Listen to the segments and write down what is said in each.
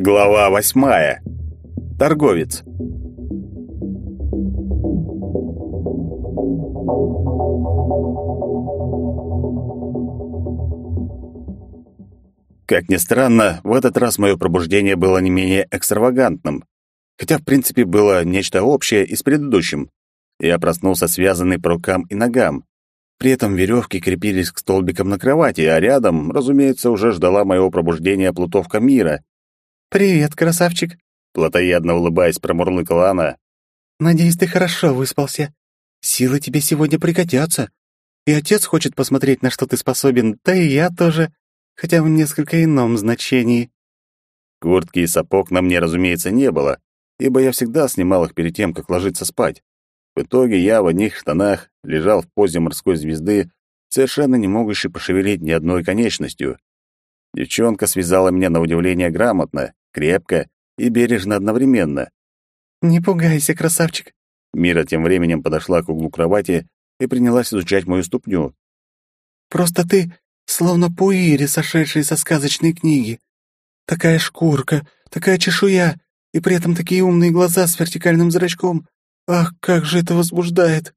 Глава восьмая. Торговец. Как ни странно, в этот раз мое пробуждение было не менее экстравагантным. Хотя, в принципе, было нечто общее и с предыдущим. Я проснулся связанный по рукам и ногам. При этом веревки крепились к столбикам на кровати, а рядом, разумеется, уже ждала моего пробуждения плутовка мира. «Привет, красавчик!» Платоядно улыбаясь, промурлыкала она. «Надеюсь, ты хорошо выспался. Силы тебе сегодня пригодятся. И отец хочет посмотреть, на что ты способен, да и я тоже, хотя в несколько ином значении». Куртки и сапог на мне, разумеется, не было, ибо я всегда снимал их перед тем, как ложиться спать. В итоге я в одних штанах лежал в позе морской звезды, совершенно не могущий пошевелить ни одной конечностью. Девчонка связала меня на удивление грамотно, крепко и бережно одновременно. «Не пугайся, красавчик». Мира тем временем подошла к углу кровати и принялась изучать мою ступню. «Просто ты словно пуири, сошедший со сказочной книги. Такая шкурка, такая чешуя, и при этом такие умные глаза с вертикальным зрачком. Ах, как же это возбуждает!»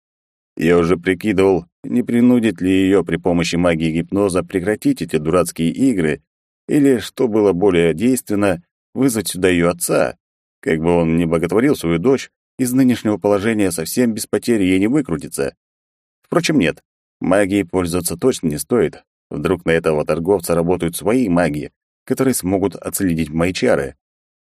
Я уже прикидывал, не принудит ли ее при помощи магии гипноза прекратить эти дурацкие игры, или, что было более действенно, вызвать сюда ее отца. Как бы он ни боготворил свою дочь, из нынешнего положения совсем без потери ей не выкрутиться. Впрочем, нет, магией пользоваться точно не стоит. Вдруг на этого торговца работают свои маги, которые смогут отследить мои чары.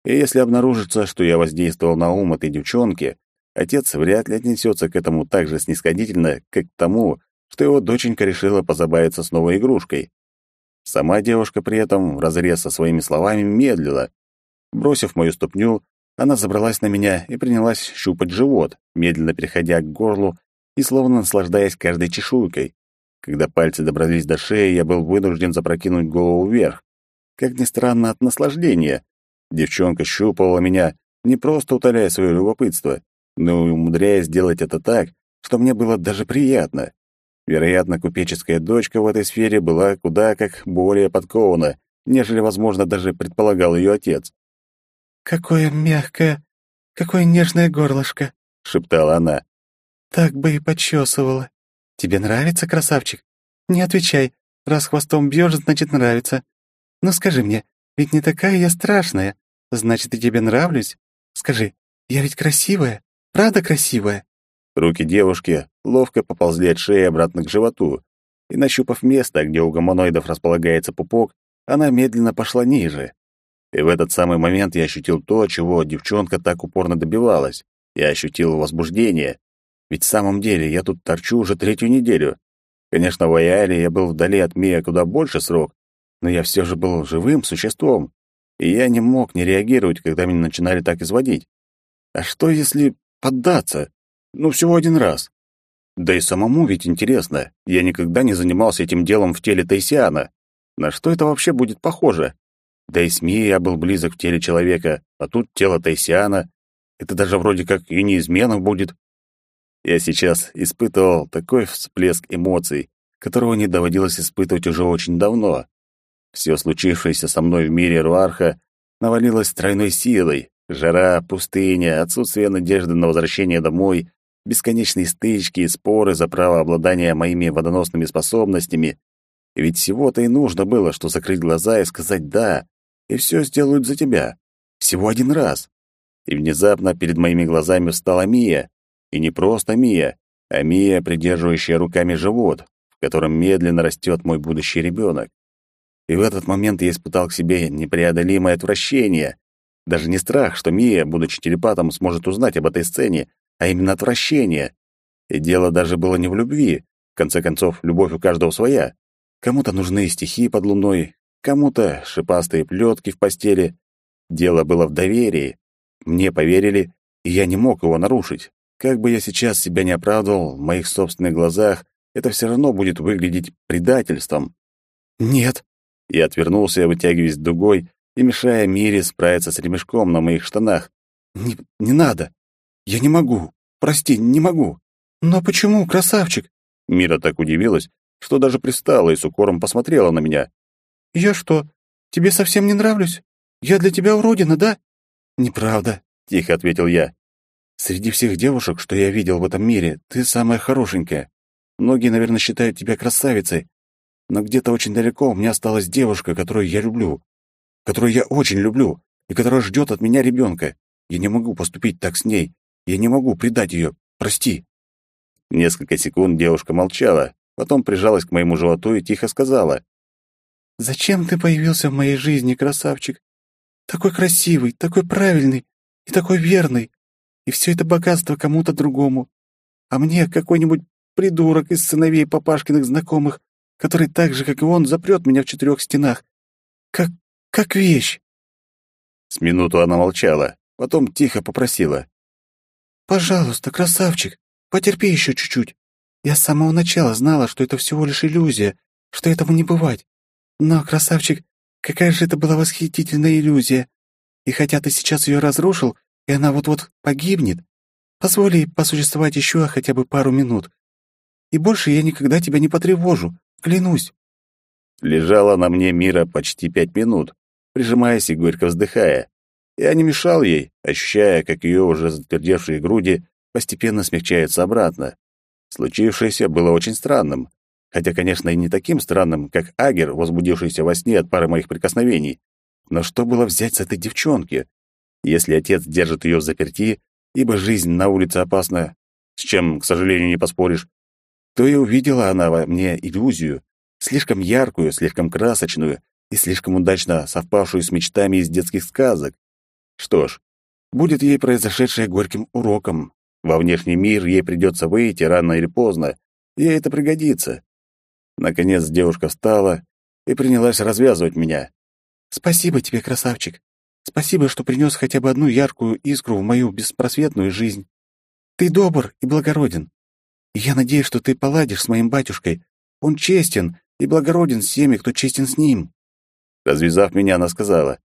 И если обнаружится, что я воздействовал на ум этой девчонки, отец вряд ли отнесется к этому так же снисходительно, как к тому, что его доченька решила позабавиться с новой игрушкой. Сама девушка при этом, вразрез со своими словами, медлила. Бросив мою ступню, она забралась на меня и принялась щупать живот, медленно переходя к горлу и словно наслаждаясь каждой чешуйкой. Когда пальцы добрались до шеи, я был вынужден запрокинуть голову вверх. Как ни странно, от наслаждения. Девчонка щупала меня, не просто утоляя свое любопытство, но умудряясь сделать это так, что мне было даже приятно. Вероятно, купеческая дочка в этой сфере была куда как более подкована, нежели, возможно, даже предполагал ее отец. «Какое мягкое, какое нежное горлышко», — шептала она. «Так бы и почесывала. Тебе нравится, красавчик? Не отвечай. Раз хвостом бьешь, значит, нравится. Ну скажи мне, ведь не такая я страшная. Значит, и тебе нравлюсь? Скажи, я ведь красивая? Правда красивая?» Руки девушки ловко поползли от шеи обратно к животу, и, нащупав место, где у гомоноидов располагается пупок, она медленно пошла ниже. И в этот самый момент я ощутил то, чего девчонка так упорно добивалась. Я ощутил возбуждение. Ведь в самом деле я тут торчу уже третью неделю. Конечно, в Айале я был вдали от Мия куда больше срок, но я все же был живым существом, и я не мог не реагировать, когда меня начинали так изводить. А что, если поддаться? Ну, всего один раз. Да и самому ведь интересно. Я никогда не занимался этим делом в теле Тайсиана. На что это вообще будет похоже? Да и с Мией я был близок в теле человека, а тут тело Тайсиана. Это даже вроде как и неизменно будет. Я сейчас испытывал такой всплеск эмоций, которого не доводилось испытывать уже очень давно. Все случившееся со мной в мире Руарха навалилось тройной силой. Жара, пустыня, отсутствие надежды на возвращение домой, бесконечные стычки и споры за право обладания моими водоносными способностями. Ведь всего-то и нужно было, что закрыть глаза и сказать «да», и все сделают за тебя. Всего один раз. И внезапно перед моими глазами встала Мия. И не просто Мия, а Мия, придерживающая руками живот, в котором медленно растет мой будущий ребенок. И в этот момент я испытал к себе непреодолимое отвращение. Даже не страх, что Мия, будучи телепатом, сможет узнать об этой сцене, а именно отвращение. И дело даже было не в любви. В конце концов, любовь у каждого своя. Кому-то нужны стихи под луной, кому-то шипастые плетки в постели. Дело было в доверии. Мне поверили, и я не мог его нарушить. Как бы я сейчас себя не оправдывал, в моих собственных глазах это все равно будет выглядеть предательством. «Нет!» Я отвернулся, вытягиваясь дугой и мешая Мире справиться с ремешком на моих штанах. «Не, не надо! Я не могу. Прости, не могу. «Но почему, красавчик?» Мира так удивилась, что даже пристала и с укором посмотрела на меня. «Я что, тебе совсем не нравлюсь? Я для тебя уродина, да?» «Неправда», — тихо ответил я. «Среди всех девушек, что я видел в этом мире, ты самая хорошенькая. Многие, наверное, считают тебя красавицей, но где-то очень далеко у меня осталась девушка, которую я люблю, которую я очень люблю и которая ждет от меня ребенка. Я не могу поступить так с ней. Я не могу предать ее. Прости». Несколько секунд девушка молчала, потом прижалась к моему животу и тихо сказала. «Зачем ты появился в моей жизни, красавчик? Такой красивый, такой правильный и такой верный. И все это богатство кому-то другому. А мне какой-нибудь придурок из сыновей папашкиных знакомых, который так же, как и он, запрет меня в четырех стенах. Как... как вещь. С минуту она молчала, потом тихо попросила. «Пожалуйста, красавчик, потерпи еще чуть-чуть. Я с самого начала знала, что это всего лишь иллюзия, что этого не бывать. Но, красавчик, какая же это была восхитительная иллюзия. И хотя ты сейчас ее разрушил, и она вот-вот погибнет, позволь ей посуществовать еще хотя бы пару минут. И больше я никогда тебя не потревожу, клянусь». Лежала на мне Мира почти пять минут, прижимаясь и горько вздыхая. Я не мешал ей, ощущая, как ее уже затвердевшие груди постепенно смягчаются обратно. Случившееся было очень странным, хотя, конечно, и не таким странным, как Агер, возбудившийся во сне от пары моих прикосновений. Но что было взять с этой девчонки? Если отец держит ее в заперти, ибо жизнь на улице опасна, с чем, к сожалению, не поспоришь, то и увидела она во мне иллюзию, слишком яркую, слишком красочную и слишком удачно совпавшую с мечтами из детских сказок. Что ж, будет ей произошедшее горьким уроком. Во внешний мир ей придется выйти рано или поздно, ей это пригодится. Наконец девушка встала и принялась развязывать меня. «Спасибо тебе, красавчик. Спасибо, что принес хотя бы одну яркую искру в мою беспросветную жизнь. Ты добр и благороден. И я надеюсь, что ты поладишь с моим батюшкой. Он честен и благороден с всеми, кто честен с ним». Развязав меня, она сказала.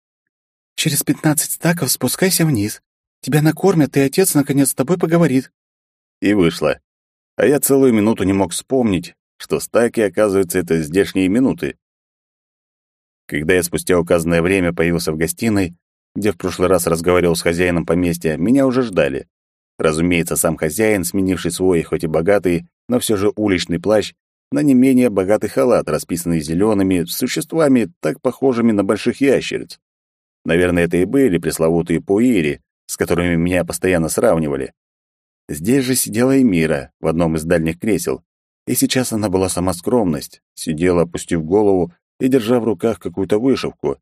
«Через пятнадцать стаков спускайся вниз. Тебя накормят, и отец наконец с тобой поговорит». И вышла. А я целую минуту не мог вспомнить, что стаки, оказывается, это здешние минуты. Когда я спустя указанное время появился в гостиной, где в прошлый раз разговаривал с хозяином поместья, меня уже ждали. Разумеется, сам хозяин, сменивший свой, хоть и богатый, но все же уличный плащ, на не менее богатый халат, расписанный зелеными существами, так похожими на больших ящериц. Наверное, это и были пресловутые пуири, с которыми меня постоянно сравнивали. Здесь же сидела Эмира в одном из дальних кресел, и сейчас она была сама скромность, сидела, опустив голову и держа в руках какую-то вышивку.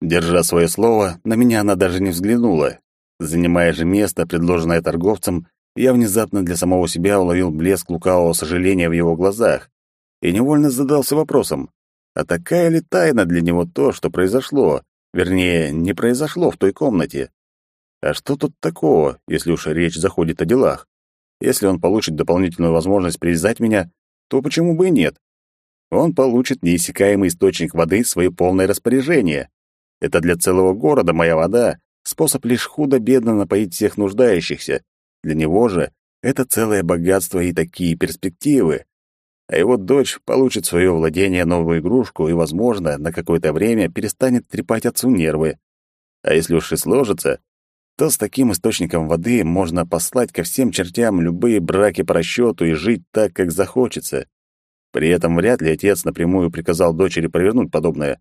Держа свое слово, на меня она даже не взглянула. Занимая же место, предложенное торговцем, я внезапно для самого себя уловил блеск лукавого сожаления в его глазах и невольно задался вопросом, а такая ли тайна для него то, что произошло, вернее, не произошло в той комнате? А что тут такого, если уж речь заходит о делах? Если он получит дополнительную возможность привязать меня, то почему бы и нет? Он получит неиссякаемый источник воды в свое полное распоряжение. Это для целого города моя вода, способ лишь худо-бедно напоить всех нуждающихся. Для него же это целое богатство и такие перспективы. А его дочь получит в свое владение новую игрушку и, возможно, на какое-то время перестанет трепать отцу нервы. А если уж и сложится, то с таким источником воды можно послать ко всем чертям любые браки по расчету и жить так, как захочется. При этом вряд ли отец напрямую приказал дочери провернуть подобное.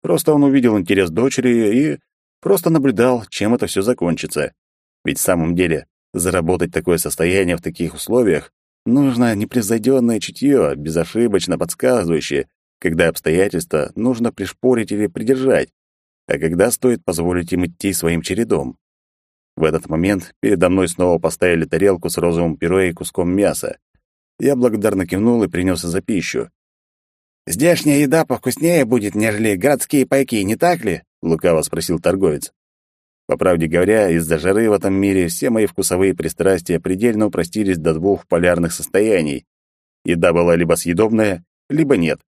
Просто он увидел интерес дочери и просто наблюдал, чем это все закончится. Ведь в самом деле заработать такое состояние в таких условиях нужно непревзойденное чутье, безошибочно подсказывающее, когда обстоятельства нужно пришпорить или придержать, а когда стоит позволить им идти своим чередом. В этот момент передо мной снова поставили тарелку с розовым пюре и куском мяса. Я благодарно кивнул и принялся за пищу. «Здешняя еда повкуснее будет, нежели городские пайки, не так ли?» — лукаво спросил торговец. По правде говоря, из-за жары в этом мире все мои вкусовые пристрастия предельно упростились до двух полярных состояний. Еда была либо съедобная, либо нет.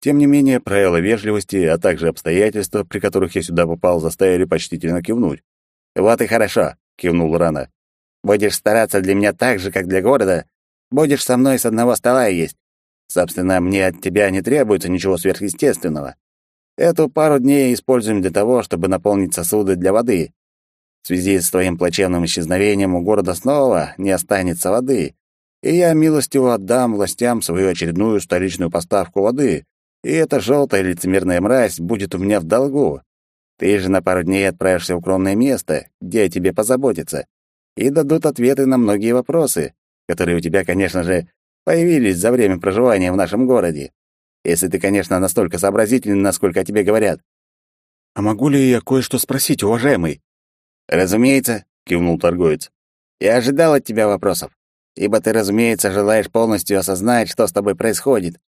Тем не менее, правила вежливости, а также обстоятельства, при которых я сюда попал, заставили почтительно кивнуть. «Вот и хорошо», — кивнул Рана. «Будешь стараться для меня так же, как для города, Будешь со мной с одного стола есть. Собственно, мне от тебя не требуется ничего сверхъестественного. Эту пару дней используем для того, чтобы наполнить сосуды для воды. В связи с твоим плачевным исчезновением у города снова не останется воды, и я милостиво отдам властям свою очередную столичную поставку воды, и эта желтая лицемерная мразь будет у меня в долгу. Ты же на пару дней отправишься в укромное место, где о тебе позаботятся, и дадут ответы на многие вопросы, которые у тебя, конечно же, появились за время проживания в нашем городе. Если ты, конечно, настолько сообразительный, насколько о тебе говорят. А могу ли я кое-что спросить, уважаемый? Разумеется, кивнул торговец. Я ожидал от тебя вопросов, ибо ты, разумеется, желаешь полностью осознать, что с тобой происходит.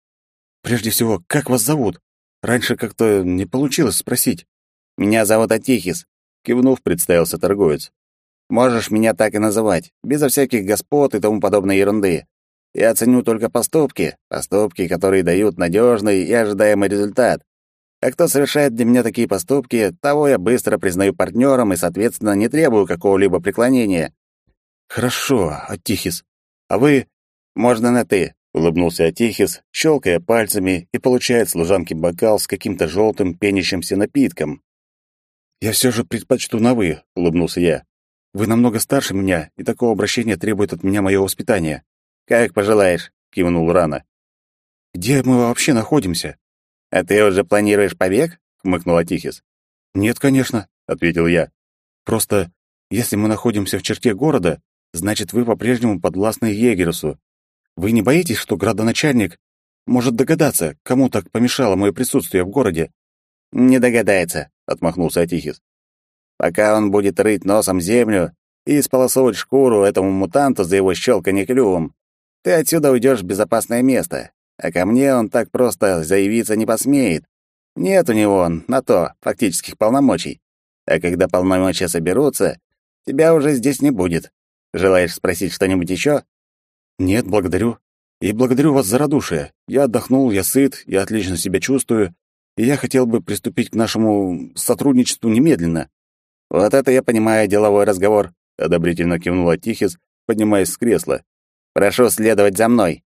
Прежде всего, как вас зовут? Раньше как-то не получилось спросить. Меня зовут Атихис, кивнув, представился торговец. Можешь меня так и называть, безо всяких господ и тому подобной ерунды. Я ценю только поступки, поступки, которые дают надежный и ожидаемый результат. А кто совершает для меня такие поступки, того я быстро признаю партнером и, соответственно, не требую какого-либо преклонения. Хорошо, Атихис. А вы... Можно на «ты», — улыбнулся Атихис, щелкая пальцами и получает служанке бокал с каким-то желтым пенящимся напитком. «Я все же предпочту на «вы», — улыбнулся я. «Вы намного старше меня, и такого обращения требует от меня мое воспитание». «Как пожелаешь», — кивнул Рана. «Где мы вообще находимся?» «А ты уже планируешь побег?» — хмыкнул Атихис. «Нет, конечно», — ответил я. «Просто, если мы находимся в черте города, значит, вы по-прежнему подвластны Егерусу. Вы не боитесь, что градоначальник может догадаться, кому так помешало мое присутствие в городе?» «Не догадается», — отмахнулся Атихис. «Пока он будет рыть носом землю и сполосовать шкуру этому мутанту за его щелканье клювом, ты отсюда уйдешь в безопасное место, а ко мне он так просто заявиться не посмеет. Нет у него на то фактических полномочий. А когда полномочия соберутся, тебя уже здесь не будет. Желаешь спросить что-нибудь еще? Нет, благодарю. И благодарю вас за радушие. Я отдохнул, я сыт, я отлично себя чувствую, и я хотел бы приступить к нашему сотрудничеству немедленно. Вот это я понимаю деловой разговор, одобрительно кивнула Тихис, поднимаясь с кресла. Прошу следовать за мной.